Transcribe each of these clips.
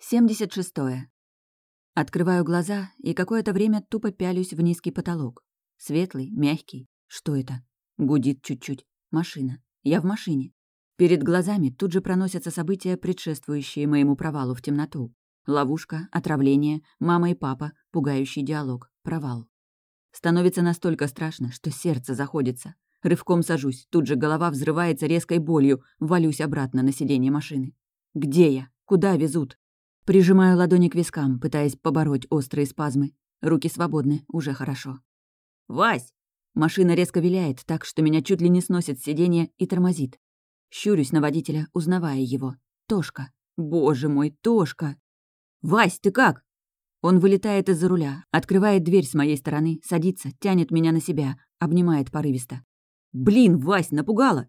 76. Открываю глаза и какое-то время тупо пялюсь в низкий потолок. Светлый, мягкий. Что это? Гудит чуть-чуть. Машина. Я в машине. Перед глазами тут же проносятся события, предшествующие моему провалу в темноту. Ловушка, отравление, мама и папа, пугающий диалог, провал. Становится настолько страшно, что сердце заходится. Рывком сажусь, тут же голова взрывается резкой болью, валюсь обратно на сиденье машины. Где я? Куда везут? Прижимаю ладони к вискам, пытаясь побороть острые спазмы. Руки свободны, уже хорошо. «Вась!» Машина резко виляет так, что меня чуть ли не сносит с сиденья и тормозит. Щурюсь на водителя, узнавая его. Тошка. Боже мой, Тошка! «Вась, ты как?» Он вылетает из-за руля, открывает дверь с моей стороны, садится, тянет меня на себя, обнимает порывисто. «Блин, Вась, напугала!»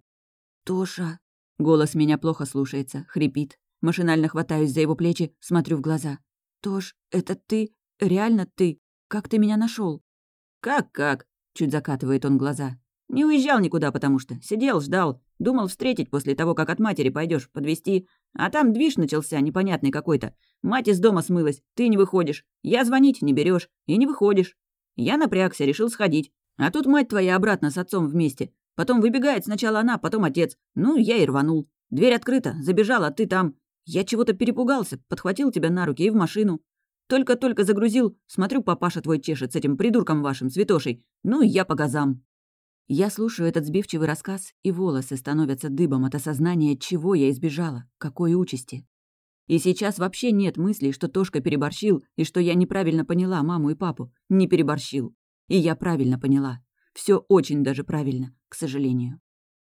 «Тоша!» Голос меня плохо слушается, хрипит, Машинально хватаюсь за его плечи, смотрю в глаза. «Тош, это ты? Реально ты? Как ты меня нашел? «Как-как?» — чуть закатывает он глаза. «Не уезжал никуда, потому что. Сидел, ждал. Думал встретить после того, как от матери пойдешь подвести. А там движ начался, непонятный какой-то. Мать из дома смылась, ты не выходишь. Я звонить не берешь и не выходишь. Я напрягся, решил сходить. А тут мать твоя обратно с отцом вместе. Потом выбегает сначала она, потом отец. Ну, я и рванул. Дверь открыта, забежал, а ты там. Я чего-то перепугался, подхватил тебя на руки и в машину. Только-только загрузил, смотрю, папаша твой чешет с этим придурком вашим, святошей. Ну, я по газам». Я слушаю этот сбивчивый рассказ, и волосы становятся дыбом от осознания, чего я избежала, какой участи. И сейчас вообще нет мыслей, что Тошка переборщил, и что я неправильно поняла маму и папу. Не переборщил. И я правильно поняла. Все очень даже правильно, к сожалению.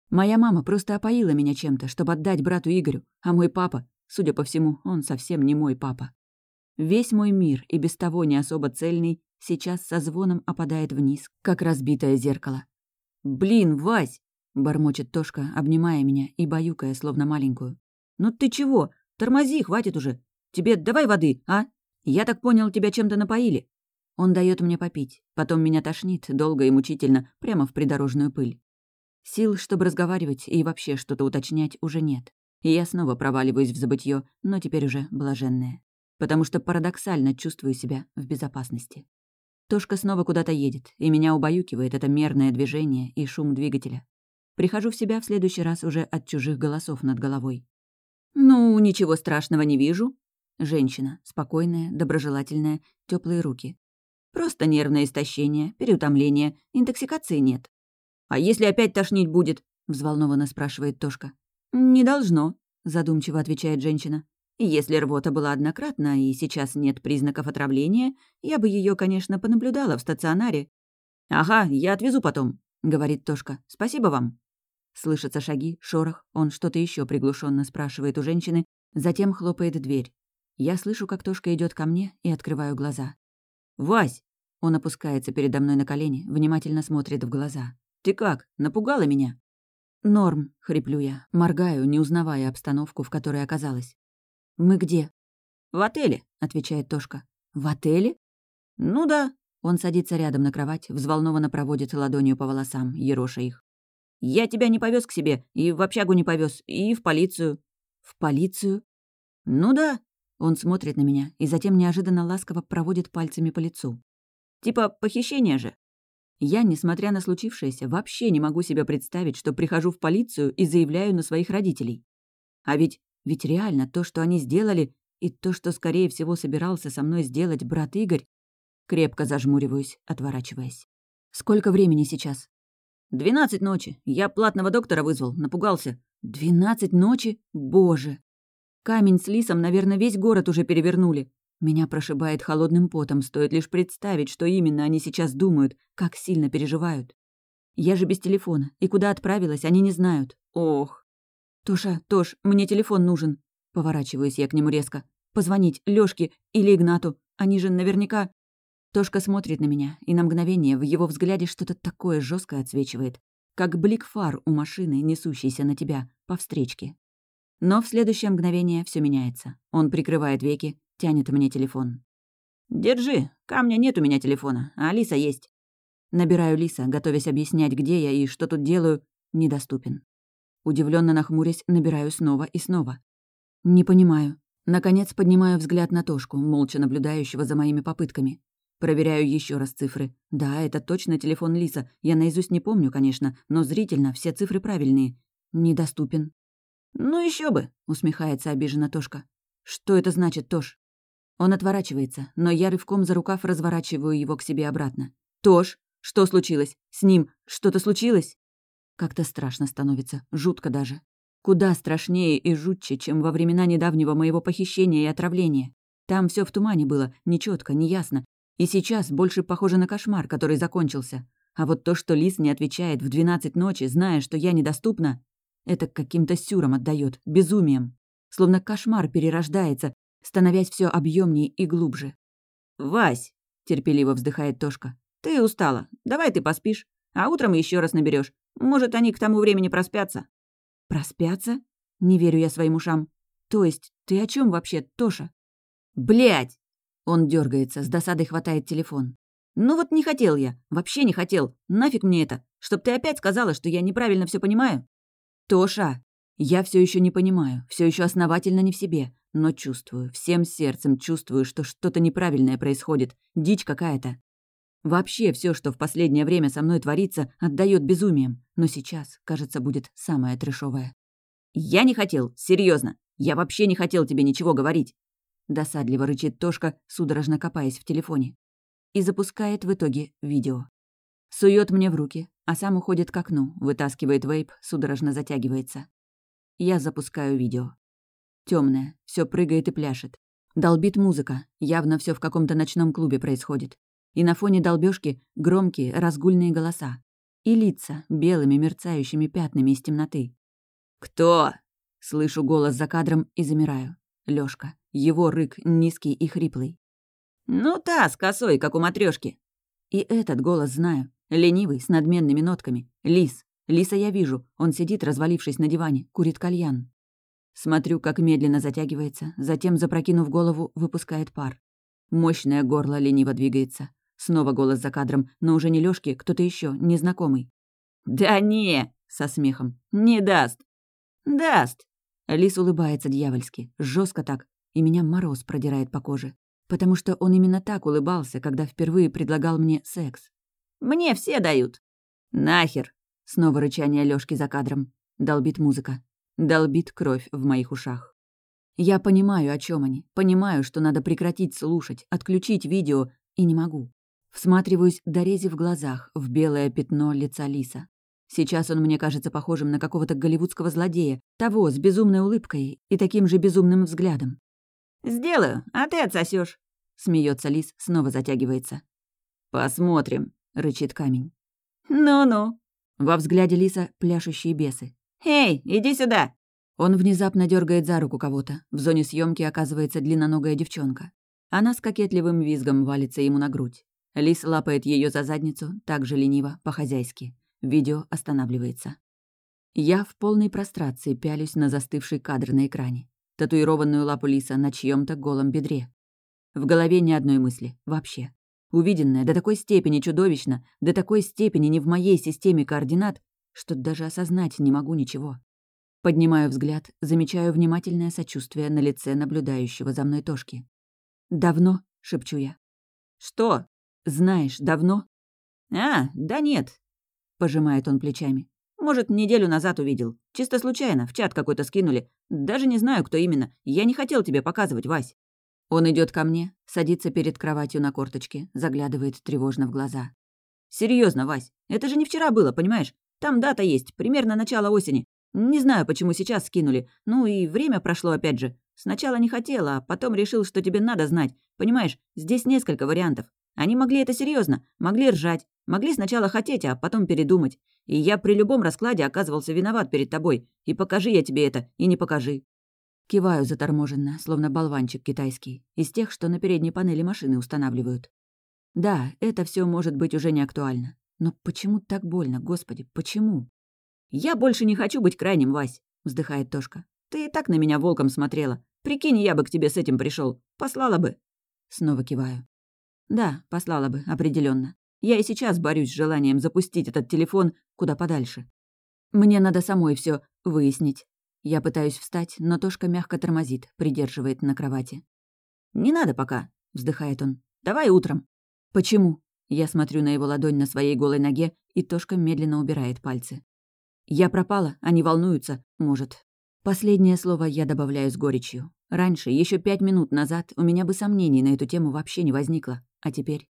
Моя мама просто опоила меня чем-то, чтобы отдать брату Игорю, а мой папа Судя по всему, он совсем не мой папа. Весь мой мир, и без того не особо цельный, сейчас со звоном опадает вниз, как разбитое зеркало. «Блин, Вась!» — бормочет Тошка, обнимая меня и баюкая, словно маленькую. «Ну ты чего? Тормози, хватит уже! Тебе давай воды, а? Я так понял, тебя чем-то напоили?» Он дает мне попить, потом меня тошнит, долго и мучительно, прямо в придорожную пыль. Сил, чтобы разговаривать и вообще что-то уточнять, уже нет и я снова проваливаюсь в забытье, но теперь уже блаженная. Потому что парадоксально чувствую себя в безопасности. Тошка снова куда-то едет, и меня убаюкивает это мерное движение и шум двигателя. Прихожу в себя в следующий раз уже от чужих голосов над головой. «Ну, ничего страшного не вижу». Женщина, спокойная, доброжелательная, теплые руки. «Просто нервное истощение, переутомление, интоксикации нет». «А если опять тошнить будет?» — взволнованно спрашивает Тошка. «Не должно», — задумчиво отвечает женщина. «Если рвота была однократна и сейчас нет признаков отравления, я бы ее, конечно, понаблюдала в стационаре». «Ага, я отвезу потом», — говорит Тошка. «Спасибо вам». Слышатся шаги, шорох, он что-то еще приглушенно спрашивает у женщины, затем хлопает дверь. Я слышу, как Тошка идет ко мне и открываю глаза. «Вась!» Он опускается передо мной на колени, внимательно смотрит в глаза. «Ты как? Напугала меня?» «Норм», — хриплю я, моргаю, не узнавая обстановку, в которой оказалась. «Мы где?» «В отеле», — отвечает Тошка. «В отеле?» «Ну да». Он садится рядом на кровать, взволнованно проводит ладонью по волосам, ероша их. «Я тебя не повез к себе, и в общагу не повез, и в полицию». «В полицию?» «Ну да». Он смотрит на меня и затем неожиданно ласково проводит пальцами по лицу. «Типа похищение же». Я, несмотря на случившееся, вообще не могу себе представить, что прихожу в полицию и заявляю на своих родителей. А ведь, ведь реально то, что они сделали, и то, что, скорее всего, собирался со мной сделать брат Игорь, крепко зажмуриваюсь, отворачиваясь. Сколько времени сейчас? «Двенадцать ночи. Я платного доктора вызвал, напугался». «Двенадцать ночи? Боже!» Камень с лисом, наверное, весь город уже перевернули. Меня прошибает холодным потом, стоит лишь представить, что именно они сейчас думают, как сильно переживают. Я же без телефона, и куда отправилась, они не знают. Ох. «Тоша, Тош, мне телефон нужен». Поворачиваюсь я к нему резко. «Позвонить Лёшке или Игнату. Они же наверняка...» Тошка смотрит на меня, и на мгновение в его взгляде что-то такое жесткое отсвечивает, как блик фар у машины, несущейся на тебя, по встречке. Но в следующее мгновение все меняется. Он прикрывает веки, Тянет мне телефон. «Держи. Камня нет у меня телефона, а Алиса есть». Набираю Лиса, готовясь объяснять, где я и что тут делаю. Недоступен. Удивленно нахмурясь, набираю снова и снова. «Не понимаю. Наконец поднимаю взгляд на Тошку, молча наблюдающего за моими попытками. Проверяю еще раз цифры. Да, это точно телефон Лиса. Я наизусть не помню, конечно, но зрительно все цифры правильные. Недоступен. «Ну еще бы», — усмехается обиженно Тошка. «Что это значит, Тош?» Он отворачивается, но я рывком за рукав разворачиваю его к себе обратно. «Тош, что случилось? С ним что-то случилось?» Как-то страшно становится, жутко даже. Куда страшнее и жутче, чем во времена недавнего моего похищения и отравления. Там все в тумане было, нечетко, неясно. И сейчас больше похоже на кошмар, который закончился. А вот то, что Лис не отвечает в двенадцать ночи, зная, что я недоступна, это каким-то сюром отдает, безумием. Словно кошмар перерождается, становясь все объемнее и глубже. «Вась!» — терпеливо вздыхает Тошка. «Ты устала. Давай ты поспишь, а утром еще раз наберешь. Может, они к тому времени проспятся». «Проспятся?» Не верю я своим ушам. «То есть, ты о чем вообще, Тоша?» Блять! Он дергается, с досадой хватает телефон. «Ну вот не хотел я. Вообще не хотел. Нафиг мне это? Чтоб ты опять сказала, что я неправильно все понимаю?» «Тоша, я все еще не понимаю, все еще основательно не в себе, но чувствую, всем сердцем чувствую, что что-то неправильное происходит, дичь какая-то. Вообще все, что в последнее время со мной творится, отдает безумием, но сейчас, кажется, будет самое трешовое. «Я не хотел, серьезно. Я вообще не хотел тебе ничего говорить!» Досадливо рычит Тошка, судорожно копаясь в телефоне. И запускает в итоге видео. Сует мне в руки, а сам уходит к окну, вытаскивает вейп, судорожно затягивается. Я запускаю видео. Темное, все прыгает и пляшет. Долбит музыка, явно все в каком-то ночном клубе происходит. И на фоне долбежки громкие, разгульные голоса. И лица, белыми мерцающими пятнами из темноты. «Кто?» Слышу голос за кадром и замираю. Лёшка. Его рык низкий и хриплый. «Ну та, с косой, как у матрешки. И этот голос знаю. Ленивый, с надменными нотками. Лис. Лиса я вижу. Он сидит, развалившись на диване, курит кальян. Смотрю, как медленно затягивается, затем, запрокинув голову, выпускает пар. Мощное горло лениво двигается. Снова голос за кадром, но уже не Лёшки, кто-то еще, незнакомый. «Да не!» — со смехом. «Не даст!» «Даст!» Лис улыбается дьявольски, жестко так, и меня мороз продирает по коже. Потому что он именно так улыбался, когда впервые предлагал мне секс. Мне все дают». «Нахер!» Снова рычание Лёшки за кадром. Долбит музыка. Долбит кровь в моих ушах. Я понимаю, о чем они. Понимаю, что надо прекратить слушать, отключить видео, и не могу. Всматриваюсь до рези в глазах, в белое пятно лица Лиса. Сейчас он мне кажется похожим на какого-то голливудского злодея, того с безумной улыбкой и таким же безумным взглядом. «Сделаю, а ты отсосешь. Смеется Лис, снова затягивается. «Посмотрим», — рычит камень. «Ну-ну». Во взгляде Лиса пляшущие бесы. «Эй, иди сюда!» Он внезапно дергает за руку кого-то. В зоне съемки оказывается длинноногая девчонка. Она с кокетливым визгом валится ему на грудь. Лис лапает ее за задницу, так же лениво, по-хозяйски. Видео останавливается. Я в полной прострации пялюсь на застывший кадр на экране. Татуированную лапу Лиса на чьем то голом бедре. В голове ни одной мысли. Вообще. Увиденное до такой степени чудовищно, до такой степени не в моей системе координат, что даже осознать не могу ничего. Поднимаю взгляд, замечаю внимательное сочувствие на лице наблюдающего за мной Тошки. «Давно?» — шепчу я. «Что?» «Знаешь, давно?» «А, да нет», — пожимает он плечами. «Может, неделю назад увидел. Чисто случайно, в чат какой-то скинули. Даже не знаю, кто именно. Я не хотел тебе показывать, Вась». Он идет ко мне, садится перед кроватью на корточке, заглядывает тревожно в глаза. Серьезно, Вась, это же не вчера было, понимаешь? Там дата есть, примерно начало осени. Не знаю, почему сейчас скинули. Ну и время прошло опять же. Сначала не хотела, а потом решил, что тебе надо знать. Понимаешь, здесь несколько вариантов. Они могли это серьезно, могли ржать, могли сначала хотеть, а потом передумать. И я при любом раскладе оказывался виноват перед тобой. И покажи я тебе это, и не покажи. Киваю заторможенно, словно болванчик китайский, из тех, что на передней панели машины устанавливают. Да, это все может быть уже не актуально. Но почему так больно, господи, почему? «Я больше не хочу быть крайним, Вась», — вздыхает Тошка. «Ты и так на меня волком смотрела. Прикинь, я бы к тебе с этим пришел, Послала бы». Снова киваю. Да, послала бы, определенно. Я и сейчас борюсь с желанием запустить этот телефон куда подальше. Мне надо самой все выяснить. Я пытаюсь встать, но Тошка мягко тормозит, придерживает на кровати. «Не надо пока», — вздыхает он. «Давай утром». «Почему?» Я смотрю на его ладонь на своей голой ноге, и Тошка медленно убирает пальцы. «Я пропала, они волнуются, может». Последнее слово я добавляю с горечью. Раньше, еще пять минут назад, у меня бы сомнений на эту тему вообще не возникло. А теперь?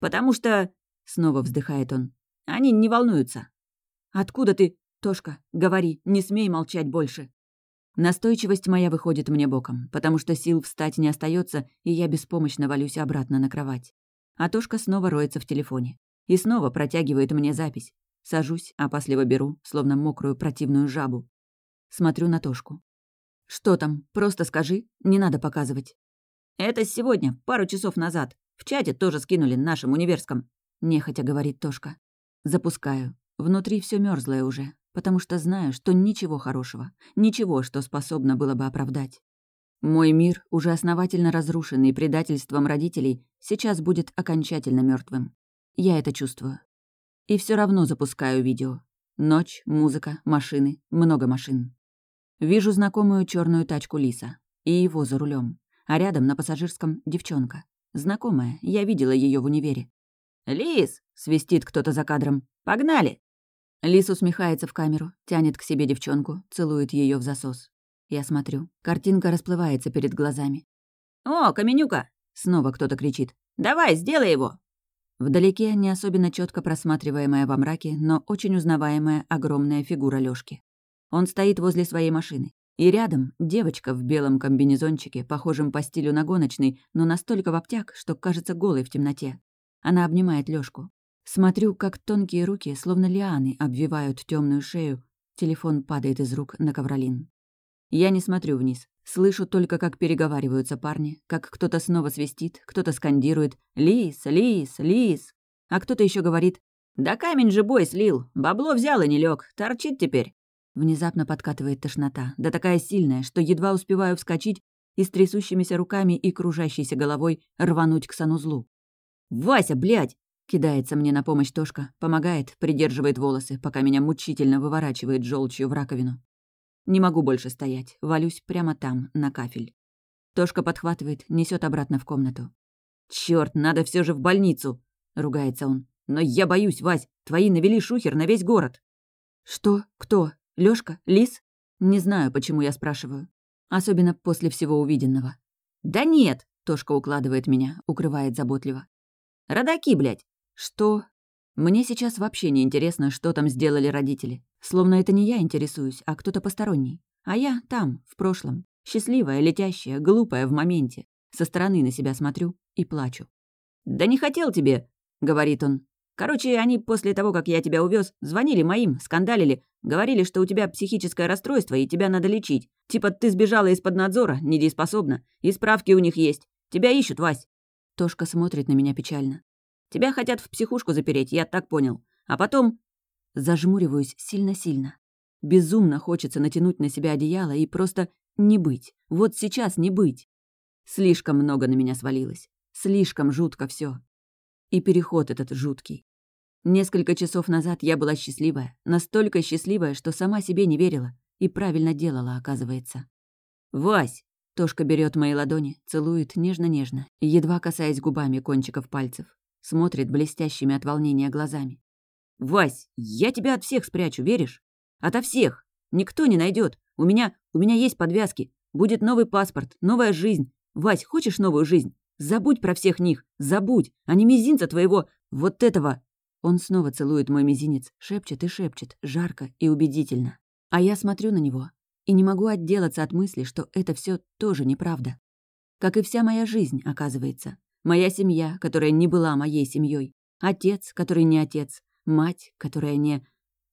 «Потому что...» — снова вздыхает он. «Они не волнуются». «Откуда ты? Тошка, говори, не смей молчать больше». Настойчивость моя выходит мне боком, потому что сил встать не остается, и я беспомощно валюсь обратно на кровать. А Тошка снова роется в телефоне. И снова протягивает мне запись. Сажусь, опасливо беру, словно мокрую противную жабу. Смотрю на Тошку. «Что там? Просто скажи. Не надо показывать». «Это сегодня, пару часов назад. В чате тоже скинули, нашем универском», — нехотя говорит Тошка. Запускаю. Внутри все мерзлое уже, потому что знаю, что ничего хорошего, ничего, что способно было бы оправдать. Мой мир, уже основательно разрушенный предательством родителей, сейчас будет окончательно мертвым. Я это чувствую. И все равно запускаю видео. Ночь, музыка, машины, много машин. Вижу знакомую черную тачку Лиса. И его за рулем. А рядом на пассажирском девчонка. Знакомая, я видела ее в универе. «Лис!» — свистит кто-то за кадром. «Погнали!» Лис усмехается в камеру, тянет к себе девчонку, целует ее в засос. Я смотрю. Картинка расплывается перед глазами. «О, Каменюка!» — снова кто-то кричит. «Давай, сделай его!» Вдалеке не особенно четко просматриваемая во мраке, но очень узнаваемая огромная фигура Лёшки. Он стоит возле своей машины. И рядом девочка в белом комбинезончике, похожем по стилю на гоночный, но настолько в обтяг, что кажется голой в темноте. Она обнимает Лёшку. Смотрю, как тонкие руки, словно лианы, обвивают темную шею. Телефон падает из рук на ковролин. Я не смотрю вниз. Слышу только, как переговариваются парни, как кто-то снова свистит, кто-то скандирует «Лис! Лис! Лис!», а кто-то еще говорит «Да камень же бой слил! Бабло взял и не лег, торчит теперь!» Внезапно подкатывает тошнота, да такая сильная, что едва успеваю вскочить и с трясущимися руками и кружащейся головой рвануть к санузлу. «Вася, блядь!» Кидается мне на помощь Тошка, помогает, придерживает волосы, пока меня мучительно выворачивает желчью в раковину. Не могу больше стоять, валюсь прямо там, на кафель. Тошка подхватывает, несет обратно в комнату. Черт, надо все же в больницу!» — ругается он. «Но я боюсь, Вась, твои навели шухер на весь город». «Что? Кто? Лёшка? Лис?» Не знаю, почему я спрашиваю. Особенно после всего увиденного. «Да нет!» — Тошка укладывает меня, укрывает заботливо. «Родаки, блядь! Что? Мне сейчас вообще не интересно, что там сделали родители. Словно это не я интересуюсь, а кто-то посторонний. А я там, в прошлом. Счастливая, летящая, глупая в моменте. Со стороны на себя смотрю и плачу. «Да не хотел тебе», — говорит он. «Короче, они после того, как я тебя увез, звонили моим, скандалили, говорили, что у тебя психическое расстройство и тебя надо лечить. Типа ты сбежала из-под надзора, недееспособна, и справки у них есть. Тебя ищут, Вась». Тошка смотрит на меня печально. Тебя хотят в психушку запереть, я так понял. А потом...» Зажмуриваюсь сильно-сильно. Безумно хочется натянуть на себя одеяло и просто не быть. Вот сейчас не быть. Слишком много на меня свалилось. Слишком жутко все. И переход этот жуткий. Несколько часов назад я была счастливая, настолько счастливая, что сама себе не верила. И правильно делала, оказывается. «Вась!» Тошка берет мои ладони, целует нежно-нежно, едва касаясь губами кончиков пальцев. Смотрит блестящими от волнения глазами. «Вась, я тебя от всех спрячу, веришь? Ото всех. Никто не найдет. У меня, у меня есть подвязки. Будет новый паспорт, новая жизнь. Вась, хочешь новую жизнь? Забудь про всех них. Забудь. А не мизинца твоего, вот этого». Он снова целует мой мизинец, шепчет и шепчет, жарко и убедительно. А я смотрю на него и не могу отделаться от мысли, что это все тоже неправда. Как и вся моя жизнь, оказывается. Моя семья, которая не была моей семьей. Отец, который не отец. Мать, которая не...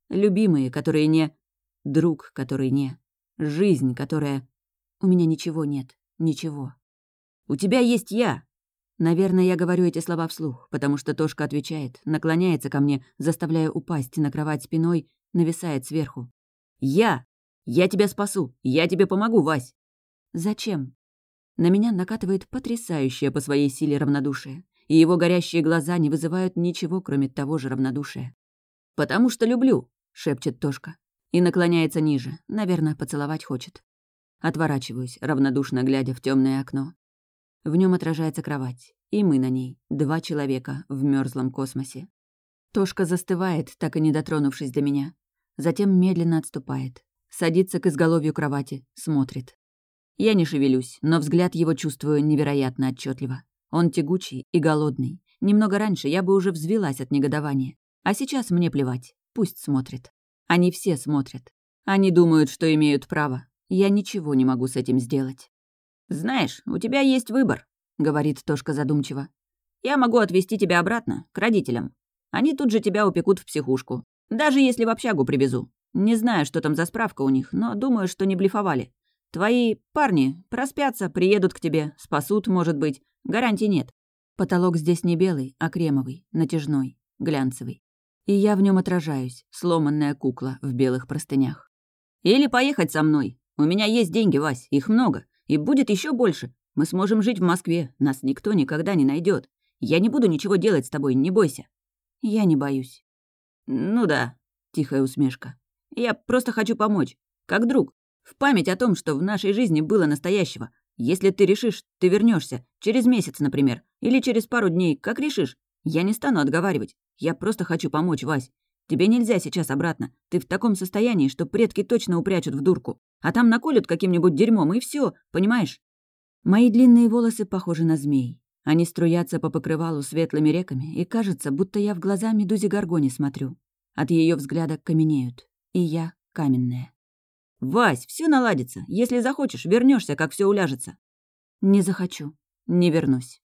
Любимые, которые не... Друг, который не... Жизнь, которая... У меня ничего нет. Ничего. «У тебя есть я!» Наверное, я говорю эти слова вслух, потому что Тошка отвечает, наклоняется ко мне, заставляя упасть на кровать спиной, нависает сверху. «Я! Я тебя спасу! Я тебе помогу, Вась!» «Зачем?» На меня накатывает потрясающее по своей силе равнодушие, и его горящие глаза не вызывают ничего, кроме того же равнодушия. «Потому что люблю», — шепчет Тошка. И наклоняется ниже, наверное, поцеловать хочет. Отворачиваюсь, равнодушно глядя в темное окно. В нем отражается кровать, и мы на ней, два человека в мерзлом космосе. Тошка застывает, так и не дотронувшись до меня. Затем медленно отступает. Садится к изголовью кровати, смотрит. Я не шевелюсь, но взгляд его чувствую невероятно отчетливо. Он тягучий и голодный. Немного раньше я бы уже взвелась от негодования. А сейчас мне плевать. Пусть смотрит. Они все смотрят. Они думают, что имеют право. Я ничего не могу с этим сделать. «Знаешь, у тебя есть выбор», — говорит Тошка задумчиво. «Я могу отвезти тебя обратно, к родителям. Они тут же тебя упекут в психушку. Даже если в общагу привезу. Не знаю, что там за справка у них, но думаю, что не блефовали. Твои парни проспятся, приедут к тебе, спасут, может быть. Гарантий нет. Потолок здесь не белый, а кремовый, натяжной, глянцевый. И я в нем отражаюсь, сломанная кукла в белых простынях. Или поехать со мной. У меня есть деньги, Вась, их много. И будет еще больше. Мы сможем жить в Москве, нас никто никогда не найдет. Я не буду ничего делать с тобой, не бойся. Я не боюсь. Ну да, тихая усмешка. Я просто хочу помочь. Как друг. В память о том, что в нашей жизни было настоящего. Если ты решишь, ты вернешься Через месяц, например. Или через пару дней, как решишь. Я не стану отговаривать. Я просто хочу помочь, Вась. Тебе нельзя сейчас обратно. Ты в таком состоянии, что предки точно упрячут в дурку. А там наколют каким-нибудь дерьмом, и все, понимаешь? Мои длинные волосы похожи на змей. Они струятся по покрывалу светлыми реками, и кажется, будто я в глаза Медузе Гаргони смотрю. От ее взгляда каменеют. И я каменная. «Вась, все наладится. Если захочешь, вернешься, как все уляжется». «Не захочу. Не вернусь».